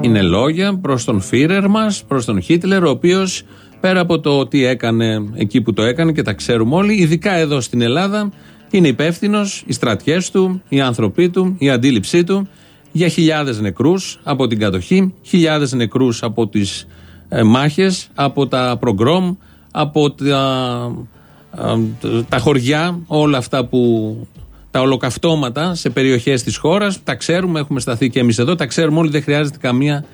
Είναι λόγια προς τον Φίρερ μας, προς τον Χίτλερ, ο οποίος πέρα από το τι έκανε εκεί που το έκανε και τα ξέρουμε όλοι, ειδικά εδώ στην Ελλάδα, είναι υπεύθυνος οι στρατιές του, οι άνθρωποι του, η αντίληψή του για χιλιάδες νεκρούς από την κατοχή, χιλιάδες νεκρούς από τις ε, μάχες, από τα προγκρόμ, από τα, ε, τα χωριά, όλα αυτά που τα ολοκαυτώματα σε περιοχές της χώρας, τα ξέρουμε, έχουμε σταθεί και εμείς εδώ, τα ξέρουμε όλοι, δεν χρειάζεται καμία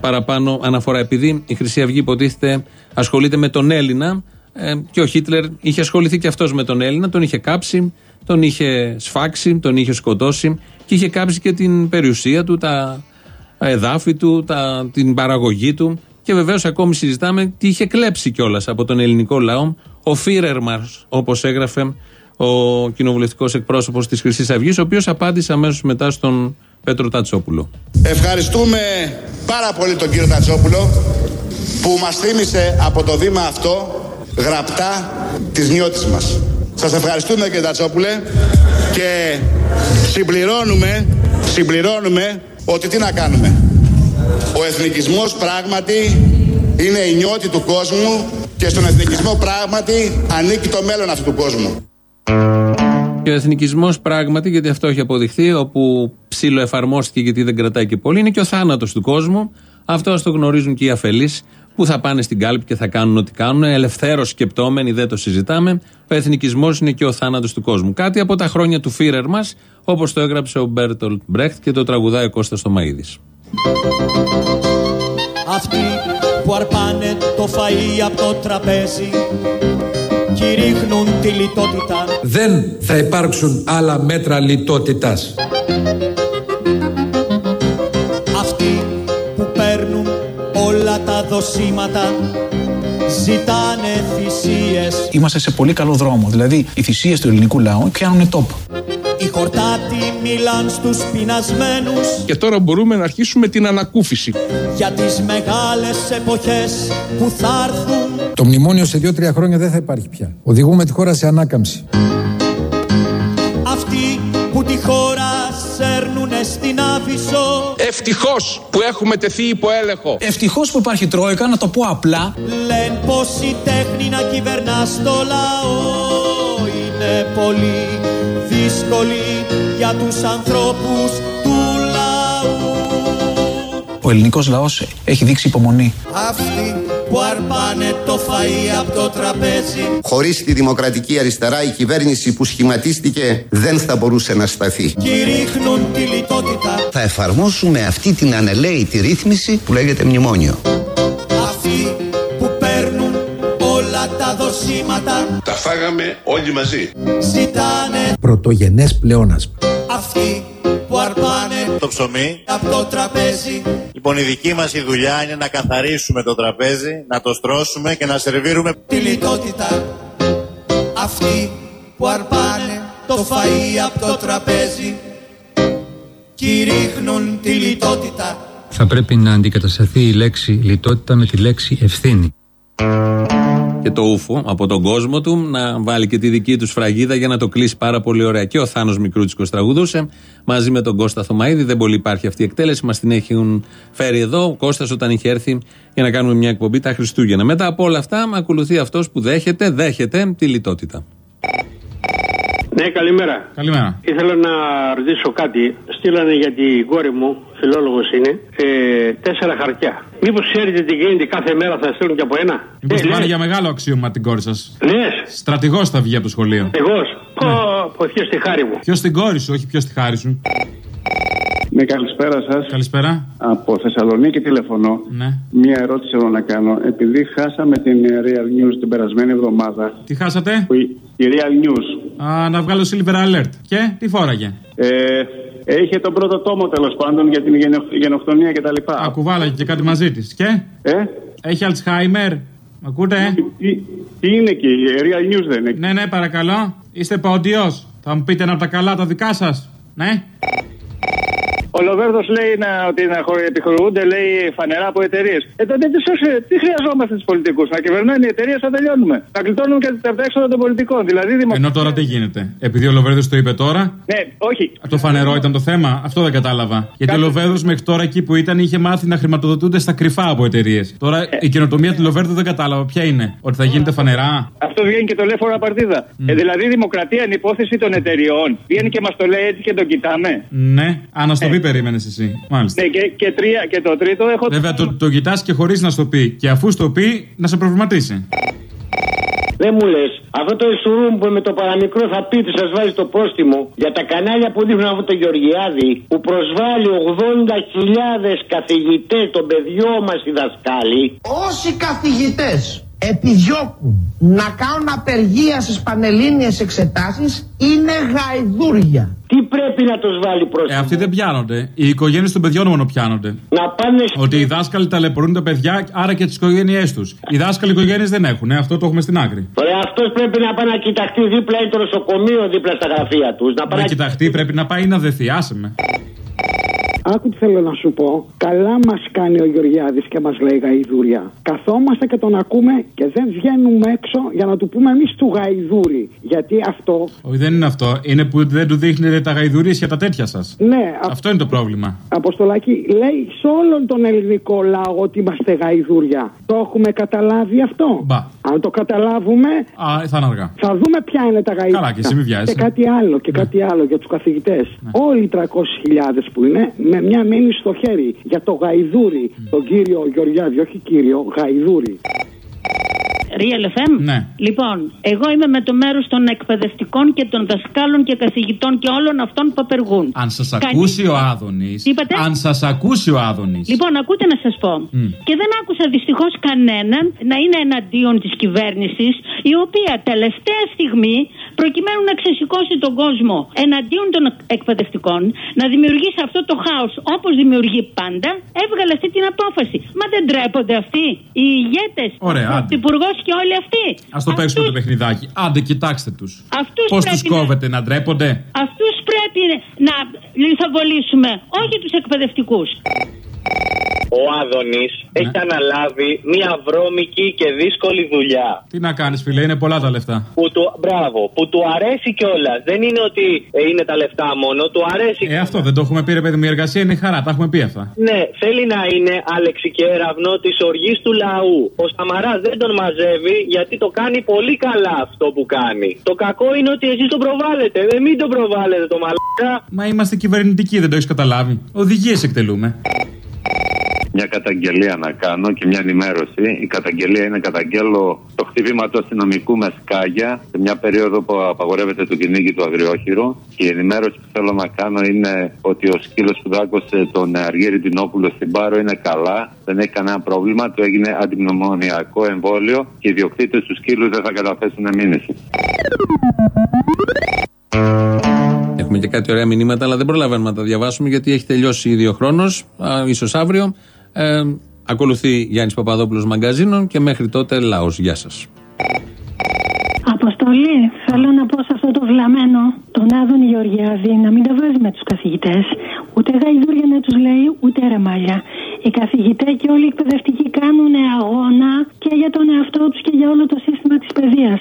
παραπάνω αναφορά. Επειδή η Χρυσή Αυγή υποτίθεται ασχολείται με τον Έλληνα ε, και ο Χίτλερ είχε ασχοληθεί και αυτός με τον Έλληνα, τον είχε κάψει, τον είχε σφάξει, τον είχε σκοτώσει και είχε κάψει και την περιουσία του, τα εδάφη του, τα, την παραγωγή του και βεβαίως ακόμη συζητάμε τι είχε κλέψει κιόλας από τον ελληνικό λαό ο Φίρερ μα, όπως έγραφε ο κοινοβουλευτικός εκπρόσωπος της Χρυσής Αυγής, ο οποίος απάντησε αμέσως μετά στον Πέτρο Τατσόπουλο. Ευχαριστούμε πάρα πολύ τον κύριο Τατσόπουλο που μας θύμισε από το βήμα αυτό γραπτά τις νιώτης μας. Σας ευχαριστούμε κύριε Τατσόπουλε και συμπληρώνουμε, συμπληρώνουμε ότι τι να κάνουμε. Ο εθνικισμός πράγματι είναι η νιώτη του κόσμου και στον εθνικισμό πράγματι ανήκει το μέλλον αυτού του κόσμου. Και ο εθνικισμός πράγματι, γιατί αυτό έχει αποδειχθεί, όπου ψήλο εφαρμόστηκε γιατί δεν κρατάει και πολύ, είναι και ο θάνατος του κόσμου. Αυτό το γνωρίζουν και οι αφελείς που θα πάνε στην κάλπη και θα κάνουν ό,τι κάνουν. Ελευθέρως σκεπτόμενοι, δεν το συζητάμε. Ο εθνικισμός είναι και ο θάνατος του κόσμου. Κάτι από τα χρόνια του Φίρερ μας, όπως το έγραψε ο Μπέρτολ Μπρέχτ και το τραγουδάει ο Κώστας Τομαίδη. Αυτοί που αρπάνε το φαΐ από το τραπέζι κηρύχνουν τη λιτότητα. Δεν θα υπάρξουν άλλα μέτρα λιτότητας. Αυτοί που παίρνουν όλα τα δοσήματα ζητάνε θυσίες. Είμαστε σε πολύ καλό δρόμο. Δηλαδή, οι θυσίες του ελληνικού λαού πιάνουν τόπο. Οι χορτάτοι μιλάν στους πεινασμένους Και τώρα μπορούμε να αρχίσουμε την ανακούφιση. για τις μεγάλες εποχές που θα έρθουν. Το μνημόνιο σε δύο-τρία χρόνια δεν θα υπάρχει πια. Οδηγούμε τη χώρα σε ανάκαμψη. Αυτοί που τη χώρα σέρνουνε στην Άβυσσο Ευτυχώς που έχουμε τεθεί υπό έλεγχο. Ευτυχώς που υπάρχει τρόικα, να το πω απλά. Λένε πως η τέχνη να κυβερνά στο λαό είναι πολύ δύσκολη για τους ανθρώπους του λαού. Ο ελληνικός λαός έχει δείξει υπομονή. Αυτοί που αρπάνε το φαΐ από το τραπέζι Χωρίς τη δημοκρατική αριστερά η κυβέρνηση που σχηματίστηκε δεν θα μπορούσε να σταθεί. κηρύχνουν τη λιτότητα. Θα εφαρμόσουμε αυτή την ανελαίτη ρύθμιση που λέγεται μνημόνιο. Τα δοσήματα Τα φάγαμε όλοι μαζί. ζητάνε Πρωτογενές πλεόνασμα. αυτοί που αρπάνε το ψωμί. από το τραπέζι Λοιπόν, η δική μας η δουλειά είναι να καθαρίσουμε το τραπέζι, να το στρώσουμε και να σερβίρουμε τη λιτότητα. Αυτοί που αρπάνε το φαΐ από το τραπέζι κηρύχνουν τη λιτότητα. Θα πρέπει να αντικατασταθεί η λέξη λιτότητα με τη λέξη ευθύνη. Και το ούφο από τον κόσμο του, να βάλει και τη δική τους σφραγίδα για να το κλείσει πάρα πολύ ωραία. Και ο Θάνος Μικρούτσικος τραγουδούσε μαζί με τον Κώστα Θωμαίδη. Δεν πολύ υπάρχει αυτή η εκτέλεση, μας την έχουν φέρει εδώ. Ο Κώστας όταν είχε έρθει για να κάνουμε μια εκπομπή τα Χριστούγεννα. Μετά από όλα αυτά, ακολουθεί αυτός που δέχεται, δέχεται τη λιτότητα. Ναι, καλημέρα. Καλημέρα. Ήθελα να ρωτήσω κάτι. Στείλανε για την κόρη μου, φιλόλογος είναι, ε, τέσσερα χαρτιά. Μήπως ξέρετε τι γίνεται κάθε μέρα θα στείλουν και από ένα; Μήπως Ε, πάνε ναι. για μεγάλο αξίωμα την κόρη σας. Ναι. Στρατηγός θα βγει από το σχολείο. Εγώ. Πω, πω, ποιος στη χάρη μου. Ποιος την κόρη σου, όχι ποιος τη χάρη σου. Ναι, καλησπέρα σας. Καλησπέρα. Από Θεσσαλονίκη τηλεφωνώ. Ναι. Μία ερώτηση θέλω να κάνω. Επειδή χάσαμε την ε, Real News την περασμένη εβδομάδα. Τι χάσατε; Που η, η Real News. Α, να βγάλω Silver Alert. Και τι φόραγε; Ε, είχε τον πρώτο τόμο τέλος πάντων για την γενο, γενοκτονία κτλ. Α, κουβάλαγε και κάτι μαζί της. Και; Ε; Έχει Alzheimer. Μ' ακούτε; Τι, τι είναι εκεί, η Real News δεν είναι. Ναι, ναι, παρακαλώ. Είστε πόντιο. Θα μου πείτε ένα από τα καλά τα δικά σας. Ναι; Ο Λοβέρδος λέει να, ότι να χω- επιχορηγούνται λέει, φανερά από εταιρείες. Ε, τότε τι, σώσε- τι χρειαζόμαστε τους πολιτικούς, να κυβερνάνε οι εταιρείες θα τελειώνουμε. Να κλειτώνουμε και τα τα έξοδα των πολιτικών. Δηλαδή, δημο... Ενώ τώρα τι γίνεται; Επειδή ο Λοβέρδος το είπε τώρα; Ναι, όχι. Το φανερό ήταν το θέμα; Αυτό δεν κατάλαβα. Γιατί ο Λοβέρδος μέχρι τώρα εκεί που ήταν είχε μάθει να χρηματοδοτούνται στα κρυφά από εταιρείες. Τώρα η καινοτομία του Λοβέρδου δεν κατάλαβα. Ποια είναι; Ότι θα γίνεται φανερά; Αυτό βγαίνει και το λέει φορά παρτίδα. Ε, δηλαδή, η δημοκρατία είναι υπόθεση των εταιριών. Βγαίνει και μας το λέει έτσι και το κοιτάμε. Ναι. Α, να στο πει, περίμενες εσύ. Μάλιστα. Ναι, και, και, τρία, και το τρίτο έχω. Βέβαια το, το κοιτάς και χωρίς να στο πει. Και αφού στο πει, να σε προβληματίσει. Δεν μου λες, αυτό το Ισουρούμ που με το παραμικρό θα πει ότι σας βάζει το πρόστιμο για τα κανάλια που δείχνουν αυτό το Γεωργιάδη που προσβάλλει 80.000 καθηγητές των παιδιών μας οι δασκάλοι. Όσοι καθηγητές επιδιώκουν να κάνουν απεργία στις πανελλήνιες εξετάσεις είναι γαϊδούρια. Τι πρέπει να τους βάλει προς Ε, αυτοί δεν πιάνονται. Οι οικογένειες των παιδιών μόνο πιάνονται. Να πάνε Ότι οι δάσκαλοι ταλαιπωρούν τα παιδιά, άρα και τις οικογένειές τους. Οι δάσκαλοι οικογένειες δεν έχουν, ε, αυτό το έχουμε στην άκρη. Ωραία, αυτός πρέπει να πάει να κοιταχτεί δίπλα είναι το νοσοκομείο δίπλα στα γραφεία τους. Να πάει Να κοιταχτεί, πρέπει να πάει ή να δεθεί. Άσε με. Άκου τι θέλω να σου πω. Καλά μας κάνει ο Γεωργιάδης και μας λέει γαϊδούρια. Καθόμαστε και τον ακούμε και δεν βγαίνουμε έξω για να του πούμε εμείς του γαϊδούρι. Γιατί αυτό. Όχι, δεν είναι αυτό. Είναι που δεν του δείχνετε τα γαϊδουρίσια τα τέτοια σας. Ναι, α- Αυτό είναι το πρόβλημα. Αποστολάκη λέει σε όλον τον ελληνικό λαό ότι είμαστε γαϊδούρια. Το έχουμε καταλάβει αυτό; Μπα. Αν το καταλάβουμε, Α, θα είναι αργά. θα δούμε ποια είναι τα γαϊδούρια. Καλά, και εσύ μη βιάζεσαι. Και κάτι άλλο, και κάτι άλλο για τους καθηγητές. Όλοι οι 300.000 που είναι, με μια μήνυ στο χέρι για το γαϊδούρι, τον κύριο Γεωργιάδη, όχι κύριο, γαϊδούρι. Real FM. Ναι. Λοιπόν, εγώ είμαι με το μέρος των εκπαιδευτικών και των δασκάλων και καθηγητών και όλων αυτών που απεργούν. Αν σας Κανείς- ακούσει ο Άδωνης. Τι είπατε; Αν σας ακούσει ο Άδωνης. Λοιπόν, ακούτε να σας πω. Μμ. Και δεν άκουσα δυστυχώς κανέναν να είναι εναντίον της κυβέρνησης, η οποία τελευταία στιγμή, προκειμένου να ξεσηκώσει τον κόσμο εναντίον των εκπαιδευτικών, να δημιουργήσει αυτό το χάος όπως δημιουργεί πάντα, έβγαλε αυτή την απόφαση. Μα δεν τρέπονται αυτοί οι ηγέτες, Ωραία, ο άντε. πρωθυπουργό και όλοι αυτοί. Α το παίξουμε το παιχνιδάκι. Άντε, κοιτάξτε τους. Αυτούς Πώς τους πρέπει να- κόβετε να ντρέπονται; Αυτούς πρέπει να λιθοβολήσουμε, όχι τους εκπαιδευτικούς. Ο Άδωνη έχει αναλάβει μια βρώμικη και δύσκολη δουλειά. Τι να κάνεις, φίλε, είναι πολλά τα λεφτά. Που του, μπράβο, που του αρέσει κιόλας. Δεν είναι ότι ε, είναι τα λεφτά μόνο, του αρέσει. Ε, αυτό δεν το έχουμε πει, ρε παιδί μου. Η εργασία είναι χαρά, τα έχουμε πει αυτά. Ναι, θέλει να είναι αλεξικέραυνο της οργής του λαού. Ο Σαμαράς δεν τον μαζεύει γιατί το κάνει πολύ καλά αυτό που κάνει. Το κακό είναι ότι εσείς τον προβάλλετε. Δεν μην τον προβάλλετε το μαλάκα. Μα είμαστε κυβερνητικοί, δεν το έχεις καταλάβει. Οδηγίες εκτελούμε. Μια καταγγελία να κάνω και μια ενημέρωση. Η καταγγελία είναι καταγγέλω το χτύπημα του αστυνομικού με σκάγια σε μια περίοδο που απαγορεύεται το κυνήγι του αγριόχειρου. Και η ενημέρωση που θέλω να κάνω είναι ότι ο σκύλος που δάκωσε τον Αργύρι Τινόπουλο στην Πάρο είναι καλά, δεν έχει κανένα πρόβλημα. Του έγινε αντιμνημονιακό εμβόλιο και οι διοκτήτε του σκύλου δεν θα καταθέσουν μήνυση. Έχουμε και κάτι ωραία μηνύματα, αλλά δεν προλαβαίνουμε να τα διαβάσουμε γιατί έχει τελειώσει ήδη ο χρόνος. ίσως αύριο. Ε, ακολουθεί Γιάννης Παπαδόπουλος Μαγκαζίνων και μέχρι τότε λαός. Γεια σας. Αποστολή, θέλω να πω σε αυτό το βλαμμένο τον Άδων Γεωργιάδη να μην τα βάζει με τους καθηγητές. Ούτε γαϊδούρια να τους λέει, ούτε ρεμάλια. Οι καθηγητές και όλοι οι εκπαιδευτικοί κάνουν αγώνα και για τον εαυτό τους και για όλο το σύστημα της παιδείας.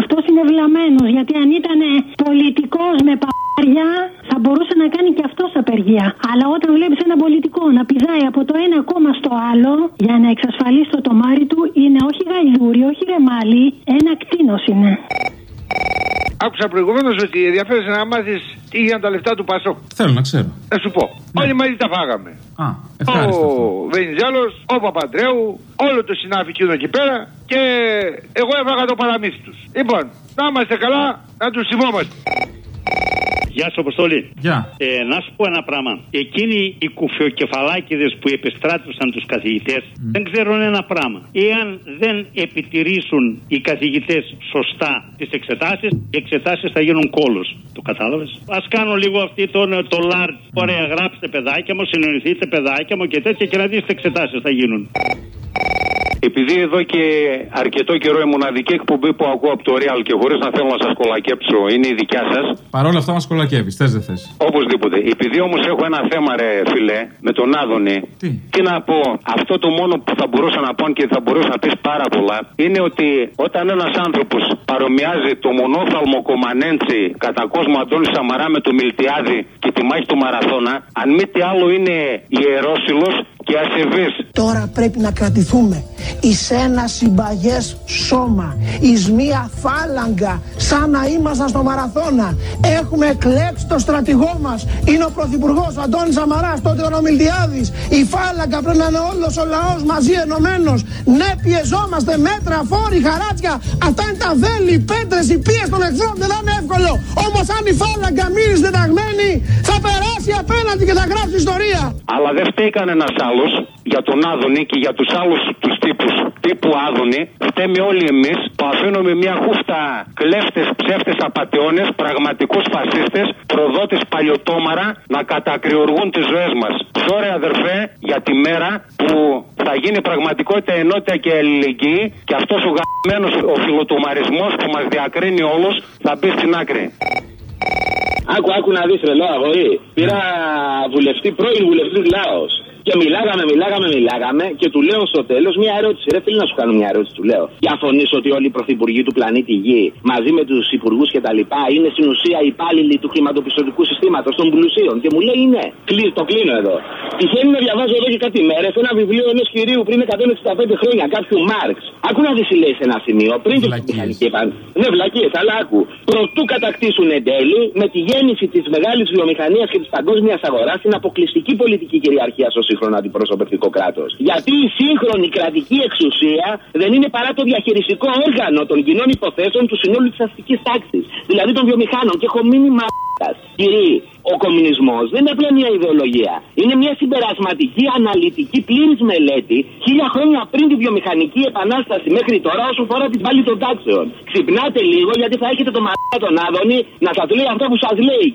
Αυτός είναι βλαμμένος γιατί αν ήταν πολιτικός με παπάρια θα μπορούσε να κάνει και αυτός απεργία. Αλλά όταν βλέπεις ένα πολιτικό να πηδάει από το ένα κόμμα στο άλλο για να εξασφαλίσει το τομάρι του είναι όχι γαϊδούρι, όχι ρεμάλι, ένα κτίνος είναι. Άκουσα προηγουμένως ότι ενδιαφέρεσαι να μάθεις τι έγιναν τα λεφτά του Πασόκ. Θέλω να ξέρω. Να σου πω. Όλοι μαζί τα φάγαμε. Α, ευχάριστο. Ο Βενιζέλος, ο Παπαντρέου, όλο το συνάφι κοινό εκεί πέρα και εγώ έφαγα το παραμύθι τους. Λοιπόν, να είμαστε καλά, να τους θυμόμαστε. Γεια σου, Αποστολή. Γεια. Ε, να σου πω ένα πράγμα. Εκείνοι οι κουφιοκεφαλάκιδε που επιστράτευσαν τους καθηγητές δεν ξέρουν ένα πράγμα. Εάν δεν επιτηρήσουν οι καθηγητές σωστά τις εξετάσεις, οι εξετάσεις θα γίνουν κόλος. Το κατάλαβες; Α κάνω λίγο αυτή το, το large. Ωραία, γράψτε παιδάκια μου, συνεννοηθείτε παιδάκια μου και τέτοια και να δείτε εξετάσεις θα γίνουν. Επειδή εδώ και αρκετό καιρό η μοναδική εκπομπή που ακούω από το Real και χωρίς να θέλω να σας κολακέψω είναι η δικιά σας. Παρ' όλα αυτά μας κολακεύεις. Θες δεν θες. Οπωσδήποτε. Επειδή όμως έχω ένα θέμα, ρε φιλέ, με τον Άδωνη. Τι; να πω, αυτό το μόνο που θα μπορούσα να πω και θα μπορούσα να πεις πάρα πολλά είναι ότι όταν ένας άνθρωπος παρομοιάζει το μονόθαλμο κομμανέντσι κατά κόσμο Αντώνη Σαμαρά με το Μιλτιάδη και τη μάχη του Μαραθώνα, αν μη τι άλλο είναι ιερόσιλος και ασεβής. Τώρα πρέπει να κρατηθούμε εις ένα συμπαγές σώμα, εις μία φάλαγγα, σαν να ήμασταν στο μαραθώνα. Έχουμε εκλέξει το στρατηγό μας. Είναι ο Πρωθυπουργός ο Αντώνης Σαμαράς, τότε ο Μιλτιάδης. Η φάλαγγα πρέπει να είναι όλος ο λαός μαζί ενωμένος. Ναι, πιεζόμαστε μέτρα, φόροι, χαράτσια. Αυτά είναι τα βέλη, οι πέτρες, οι πίες των εχθρών. Δεν θα είναι εύκολο. Όμως αν η φάλαγγα μείνει συνταγμένη, θα περάσει απέναντι και θα γράψει ιστορία. Αλλά δεν φταίει κανένας άλλο για τον Άδωνη και για τους άλλους τους τύπους τύπου Άδωνη. Φταίμε όλοι εμείς που αφήνουμε μια χούφτα κλέφτες, ψεύτες, απαταιώνες, πραγματικούς φασίστες, προδότες παλιωτόμαρα να κατακριουργούν τις ζωές μας. Sorry αδερφέ για τη μέρα που θα γίνει πραγματικότητα ενότητα και αλληλεγγύη και αυτός ο γαμμένος ο φιλοτομαρισμός που μας διακρίνει όλους θα μπει στην άκρη. Άκου, άκου να δεις τρελό αγόρι. Πήρα βουλευτή, πρώην βουλευτής του Λάος. Και μιλάγαμε, μιλάγαμε, μιλάγαμε και του λέω στο τέλος μια ερώτηση. Ρε φίλε να σου κάνω μια ερώτηση, του λέω. Διαφωνεί ότι όλοι οι πρωθυπουργοί του πλανήτη Γη μαζί με τους υπουργούς και τα λοιπά είναι στην ουσία υπάλληλοι του χρηματοπιστωτικού συστήματος των πλουσίων. Και μου λέει ναι. Κλεί, το κλείνω εδώ. Τυχαίνει να διαβάζω εδώ και κάτι μέρες ένα βιβλίο ενός κυρίου πριν 165 χρόνια, κάποιου Μάρξ. Ακού να δεις λέει σε ένα σημείο πριν την μηχανική επανάσταση. Ναι, βλακίες, αλλά άκου. Προτού κατακτήσουν εν τέλει με τη γέννηση της μεγάλης βιομηχανίας και της παγκόσμιας αγοράς στην αποκλειστική πολιτική κυριαρχία στο σύγχρονο αντιπροσωπευτικό κράτος. Γιατί η σύγχρονη κρατική εξουσία δεν είναι παρά το διαχειριστικό όργανο των κοινών υποθέσεων του συνόλου της αστικής τάξης. Δηλαδή των βιομηχάνων. Και έχω μείνει μαλάκας. Κύριε, ο κομμουνισμός δεν είναι απλά μια ιδεολογία. Είναι μια συμπερασματική, αναλυτική, πλήρης μελέτη χίλια χρόνια πριν τη βιομηχανική επανάσταση μέχρι τώρα όσο φορά την πάλι των τάξεων. Ξυπνάτε λίγο γιατί θα έχετε το μαλάκα τον Άδωνη να σας λέει αυτό που σας λέει.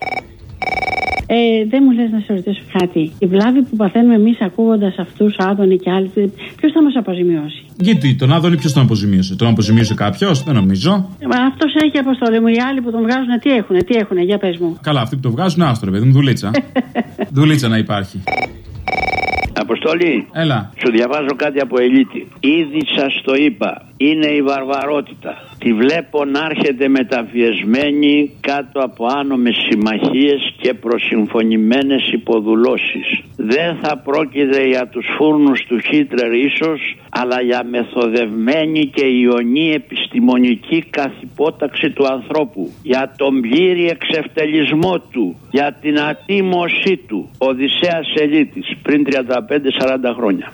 Ε, δεν μου λες να σε ρωτήσω κάτι. Η βλάβη που παθαίνουμε εμείς ακούγοντας αυτούς, Άδωνη και άλλοι, ποιος θα μας αποζημιώσει; Γιατί τον Άδωνη ποιος τον αποζημίωσε; Τον αποζημίωσε κάποιος, δεν νομίζω. Αυτός έχει αποστολή μου. Οι άλλοι που τον βγάζουν τι έχουν, τι έχουν, για πες μου. Καλά, αυτοί που τον βγάζουν, άστρο, παιδί μου, δουλίτσα. δουλίτσα να υπάρχει. Αποστολή. Έλα. Σου διαβάζω κάτι από ελίτη. Ήδη σας το είπα. Είναι η βαρβαρότητα. Τη βλέπω να έρχεται μεταφιεσμένη κάτω από άνομες συμμαχίες και προσυμφωνημένες υποδουλώσεις. Δεν θα πρόκειται για τους φούρνους του Χίτλερ ίσως, αλλά για μεθοδευμένη και ιονή επιστημονική καθυπόταξη του ανθρώπου. Για τον πλήρη εξευτελισμό του. Για την ατίμωσή του. Οδυσσέας Ελίτης πριν 35-40 χρόνια.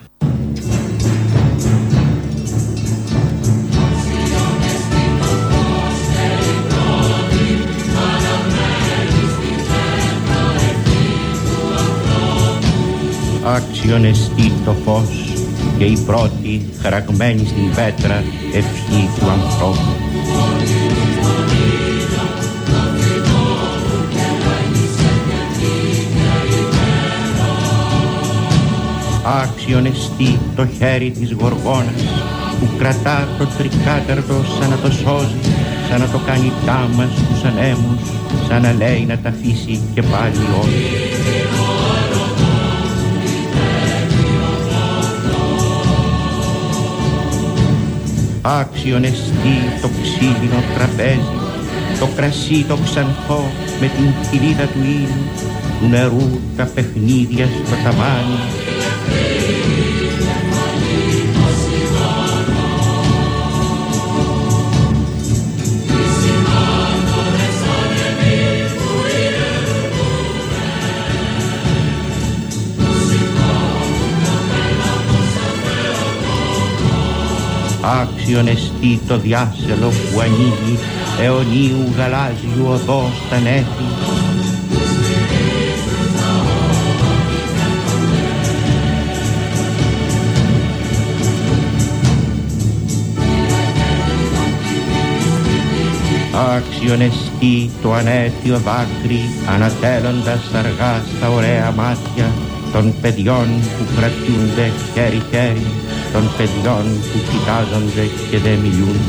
Άξιον εστί το φως και η πρώτη χαραγμένη στην πέτρα ευχή του ανθρώπου. Άξιον εστί το χέρι της γοργόνας που κρατά το τρικάταρτο σαν να το σώζει, σαν να το κάνει τάμα στους ανέμους, σαν να λέει να τα αφήσει και πάλι όλοι. Άξιον εστί το ξύλινο τραπέζι το κρασί το ξανθό με την κοιλίδα του ήλιου του νερού τα παιχνίδια στο ταβάνι άξιον εστί το διάσελο που ανοίγει αιωνίου γαλάζιου οδός στα νέφη άξιον εστί το ανέτιο δάκρυ ανατέλλοντας αργά στα ωραία μάτια των παιδιών που κρατιούνται χέρι-χέρι των παιδιών που κοιτάζονται και δεν μιλούν